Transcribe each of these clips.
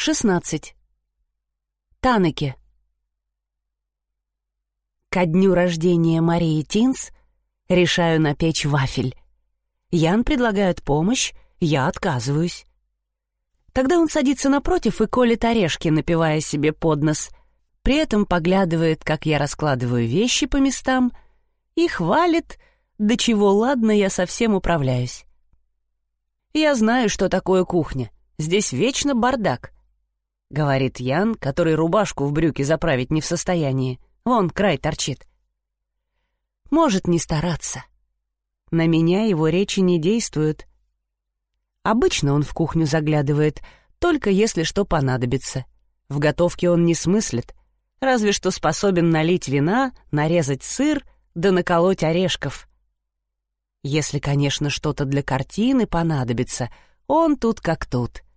16. Танеке. Ко дню рождения Марии Тинс решаю напечь вафель. Ян предлагает помощь, я отказываюсь. Тогда он садится напротив и колет орешки, напивая себе под нос. При этом поглядывает, как я раскладываю вещи по местам, и хвалит, до чего ладно я совсем управляюсь. Я знаю, что такое кухня. Здесь вечно бардак —— говорит Ян, который рубашку в брюки заправить не в состоянии. Вон, край торчит. Может не стараться. На меня его речи не действуют. Обычно он в кухню заглядывает, только если что понадобится. В готовке он не смыслит, разве что способен налить вина, нарезать сыр да наколоть орешков. Если, конечно, что-то для картины понадобится, он тут как тут —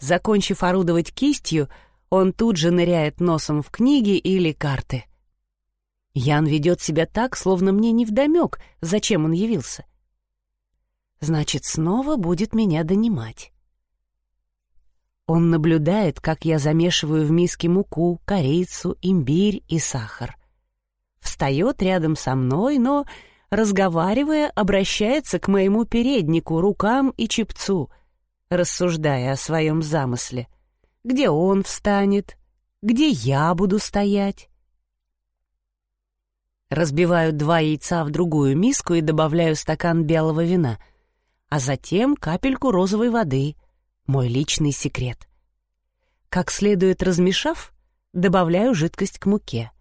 Закончив орудовать кистью, он тут же ныряет носом в книги или карты. Ян ведет себя так, словно мне невдомек, зачем он явился. Значит, снова будет меня донимать. Он наблюдает, как я замешиваю в миске муку, корицу, имбирь и сахар. Встает рядом со мной, но, разговаривая, обращается к моему переднику, рукам и чепцу — рассуждая о своем замысле. Где он встанет? Где я буду стоять? Разбиваю два яйца в другую миску и добавляю стакан белого вина, а затем капельку розовой воды, мой личный секрет. Как следует размешав, добавляю жидкость к муке.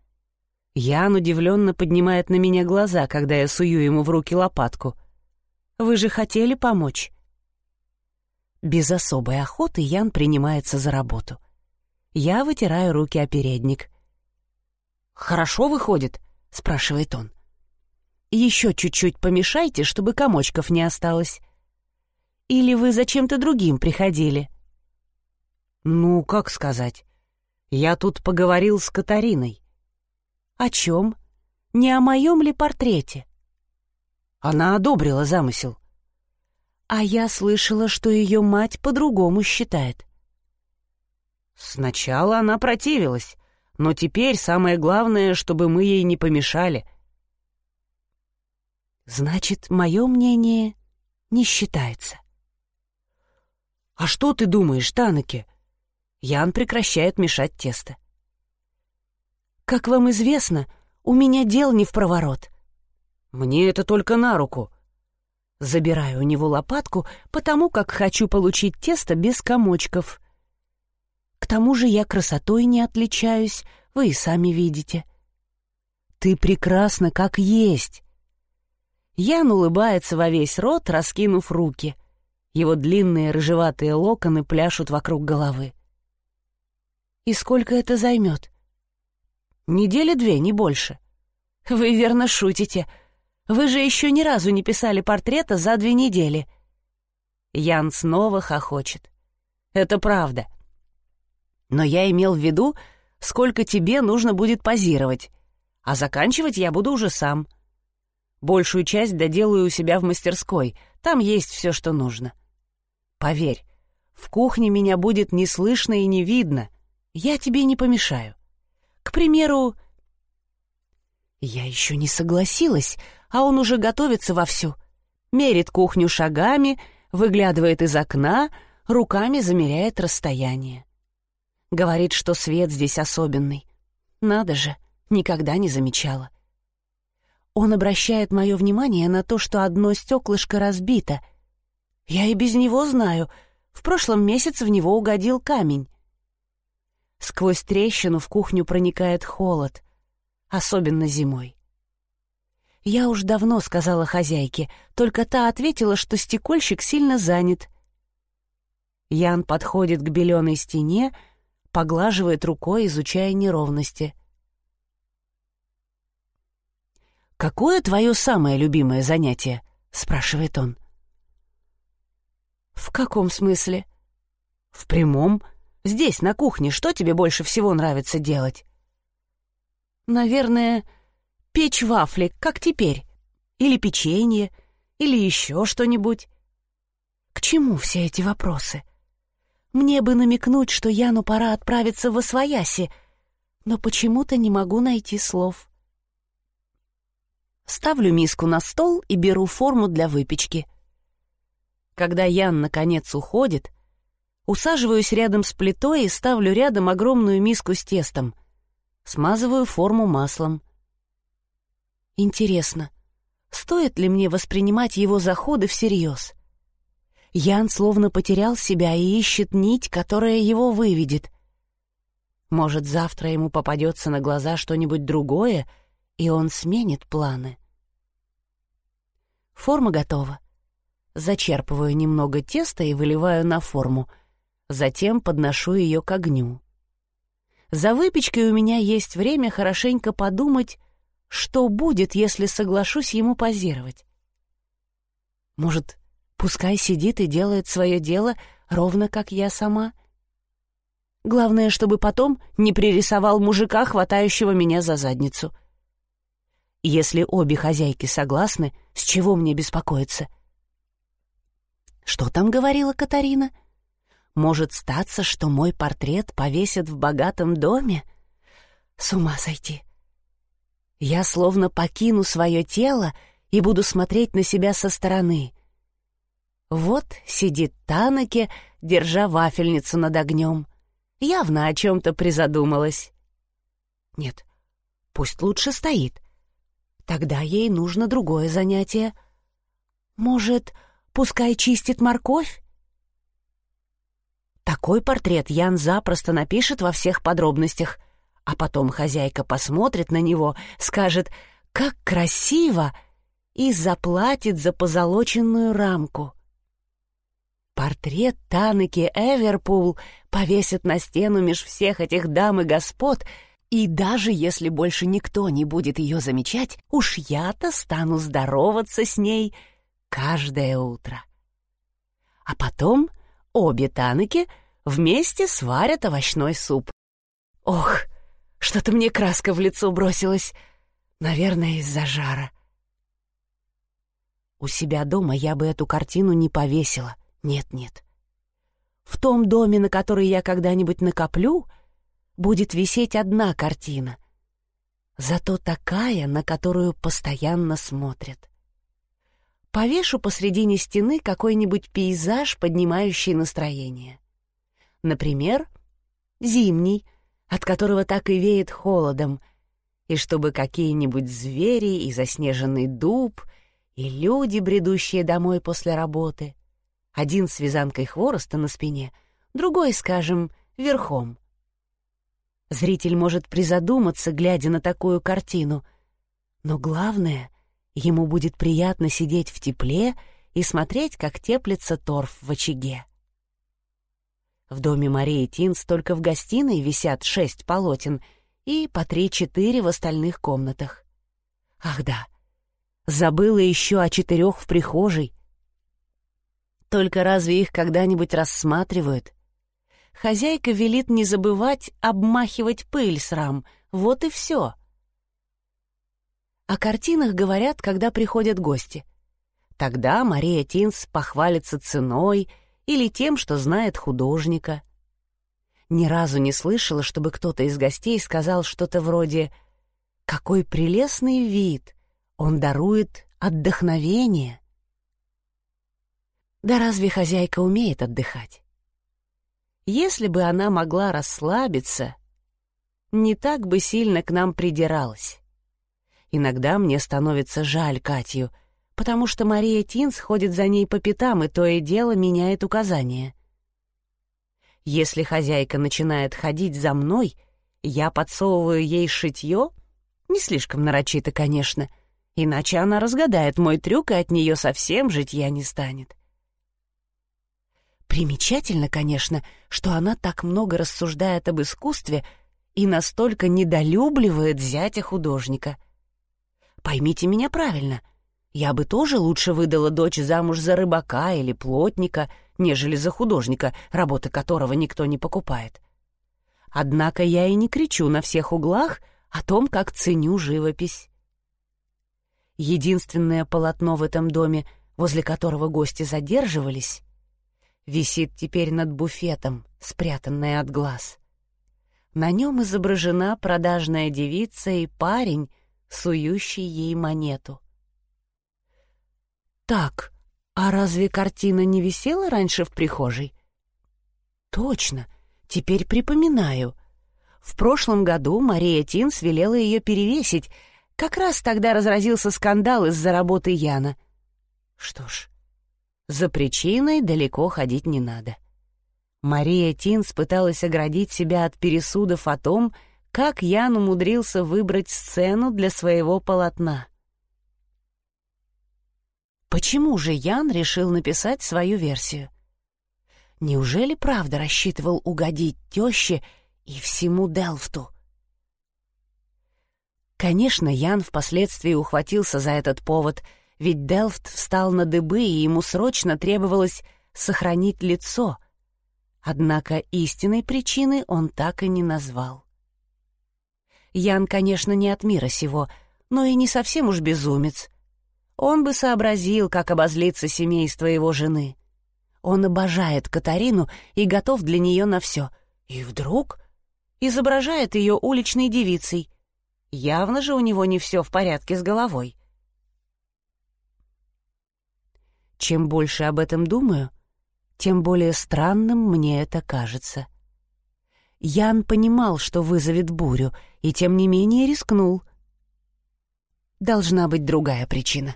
Ян удивленно поднимает на меня глаза, когда я сую ему в руки лопатку. «Вы же хотели помочь?» Без особой охоты Ян принимается за работу. Я вытираю руки о передник. «Хорошо выходит?» — спрашивает он. «Еще чуть-чуть помешайте, чтобы комочков не осталось. Или вы за чем-то другим приходили?» «Ну, как сказать? Я тут поговорил с Катариной». «О чем? Не о моем ли портрете?» Она одобрила замысел. А я слышала, что ее мать по-другому считает. Сначала она противилась, но теперь самое главное, чтобы мы ей не помешали. Значит, мое мнение не считается. «А что ты думаешь, Танаки?» Ян прекращает мешать тесто. «Как вам известно, у меня дел не в проворот». «Мне это только на руку. Забираю у него лопатку, потому как хочу получить тесто без комочков. К тому же я красотой не отличаюсь, вы и сами видите. Ты прекрасна, как есть. Ян улыбается во весь рот, раскинув руки. Его длинные рыжеватые локоны пляшут вокруг головы. И сколько это займет? Недели две, не больше. Вы верно шутите — вы же еще ни разу не писали портрета за две недели». Ян снова хохочет. «Это правда. Но я имел в виду, сколько тебе нужно будет позировать, а заканчивать я буду уже сам. Большую часть доделаю у себя в мастерской, там есть все, что нужно. Поверь, в кухне меня будет не слышно и не видно, я тебе не помешаю. К примеру, я еще не согласилась, а он уже готовится вовсю. Мерит кухню шагами, выглядывает из окна, руками замеряет расстояние. Говорит, что свет здесь особенный. Надо же, никогда не замечала. Он обращает мое внимание на то, что одно стеклышко разбито. Я и без него знаю. В прошлом месяце в него угодил камень. Сквозь трещину в кухню проникает холод, особенно зимой. Я уж давно сказала хозяйке, только та ответила, что стекольщик сильно занят. Ян подходит к беленой стене, поглаживает рукой, изучая неровности. «Какое твое самое любимое занятие?» — спрашивает он. «В каком смысле?» «В прямом. Здесь, на кухне, что тебе больше всего нравится делать?» «Наверное, Печь вафли, как теперь. Или печенье, или еще что-нибудь. К чему все эти вопросы? Мне бы намекнуть, что Яну пора отправиться в Освояси, но почему-то не могу найти слов. Ставлю миску на стол и беру форму для выпечки. Когда Ян, наконец, уходит, усаживаюсь рядом с плитой и ставлю рядом огромную миску с тестом. Смазываю форму маслом. Интересно, стоит ли мне воспринимать его заходы всерьез? Ян словно потерял себя и ищет нить, которая его выведет. Может, завтра ему попадется на глаза что-нибудь другое, и он сменит планы. Форма готова. Зачерпываю немного теста и выливаю на форму. Затем подношу ее к огню. За выпечкой у меня есть время хорошенько подумать, что будет, если соглашусь ему позировать. Может, Пускай сидит и делает свое дело, ровно как я сама. Главное, чтобы потом не пририсовал мужика, хватающего меня за задницу. Если обе хозяйки согласны, с чего мне беспокоиться? Что там говорила Катарина? Может статься, что мой портрет повесят в богатом доме? С ума сойти. Я словно покину свое тело и буду смотреть на себя со стороны — вот сидит Танаке, держа вафельницу над огнем. Явно о чем-то призадумалась. Нет, пусть лучше стоит. Тогда ей нужно другое занятие. Может, пускай чистит морковь? Такой портрет Ян запросто напишет во всех подробностях, а потом хозяйка посмотрит на него, скажет «Как красиво!» и заплатит за позолоченную рамку. Портрет Танеки Эверпул повесят на стену меж всех этих дам и господ, и даже если больше никто не будет ее замечать, уж я-то стану здороваться с ней каждое утро. А потом обе Танеки вместе сварят овощной суп. Ох, что-то мне краска в лицо бросилась. Наверное, из-за жара. У себя дома я бы эту картину не повесила. Нет-нет. В том доме, на который я когда-нибудь накоплю, будет висеть одна картина. Зато такая, на которую постоянно смотрят. Повешу посредине стены какой-нибудь пейзаж, поднимающий настроение. Например, зимний, от которого так и веет холодом, и чтобы какие-нибудь звери и заснеженный дуб, и люди, бредущие домой после работы, один с вязанкой хвороста на спине, другой, скажем, верхом. Зритель может призадуматься, глядя на такую картину, но главное, ему будет приятно сидеть в тепле и смотреть, как теплится торф в очаге. В доме Марии Тинс только в гостиной висят шесть полотен и по три-четыре в остальных комнатах. Ах да, забыла еще о четырех в прихожей, только разве их когда-нибудь рассматривают? Хозяйка велит не забывать обмахивать пыль с рам. Вот и все. О картинах говорят, когда приходят гости. Тогда Мария Тинс похвалится ценой или тем, что знает художника. Ни разу не слышала, чтобы кто-то из гостей сказал что-то вроде «Какой прелестный вид! Он дарует отдохновение!» Да разве хозяйка умеет отдыхать? Если бы она могла расслабиться, не так бы сильно к нам придиралась. Иногда мне становится жаль Катю, потому что Мария Тинс ходит за ней по пятам и то и дело меняет указания. Если хозяйка начинает ходить за мной, я подсовываю ей шитье, не слишком нарочито, конечно, иначе она разгадает мой трюк, и от нее совсем житья не станет. Примечательно, конечно, что она так много рассуждает об искусстве и настолько недолюбливает зятя художника. Поймите меня правильно, я бы тоже лучше выдала дочь замуж за рыбака или плотника, нежели за художника, работы которого никто не покупает. Однако я и не кричу на всех углах о том, как ценю живопись. Единственное полотно в этом доме, возле которого гости задерживались, висит теперь над буфетом, спрятанное от глаз. На нем изображена продажная девица и парень, сующий ей монету. «Так, а разве картина не висела раньше в прихожей?» «Точно, теперь припоминаю. В прошлом году Мария Тинс велела ее перевесить. Как раз тогда разразился скандал из-за работы Яна. Что ж, за причиной далеко ходить не надо. Мария Тинс пыталась оградить себя от пересудов о том, как Ян умудрился выбрать сцену для своего полотна. Почему же Ян решил написать свою версию? Неужели правда рассчитывал угодить теще и всему Делфту. Конечно, Ян впоследствии ухватился за этот повод, ведь Делфт встал на дыбы, и ему срочно требовалось сохранить лицо. Однако истинной причины он так и не назвал. Ян, конечно, не от мира сего, но и не совсем уж безумец. Он бы сообразил, как обозлиться семейство его жены. Он обожает Катарину и готов для нее на все. И вдруг изображает ее уличной девицей. Явно же у него не все в порядке с головой. Чем больше об этом думаю, тем более странным мне это кажется. Ян понимал, что вызовет бурю, и тем не менее рискнул. Должна быть другая причина.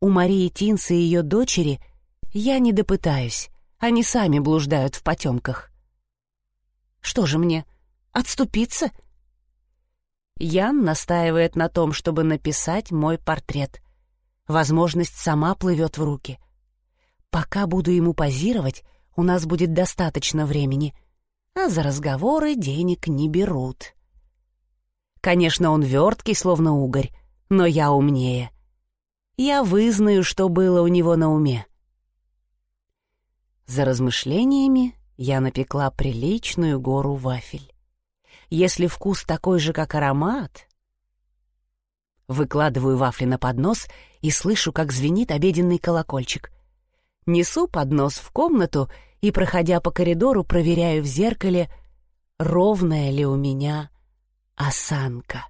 У Марии Тинс и ее дочери я не допытаюсь, они сами блуждают в потемках. Что же мне, — Отступиться? Ян настаивает на том, чтобы написать мой портрет. Возможность сама плывет в руки. Пока буду ему позировать, у нас будет достаточно времени, а за разговоры денег не берут. Конечно, он верткий, словно угорь, но я умнее. Я вызнаю, что было у него на уме. За размышлениями я напекла приличную гору вафель если вкус такой же, как аромат. Выкладываю вафли на поднос и слышу, как звенит обеденный колокольчик. Несу поднос в комнату и, проходя по коридору, проверяю в зеркале, ровная ли у меня осанка.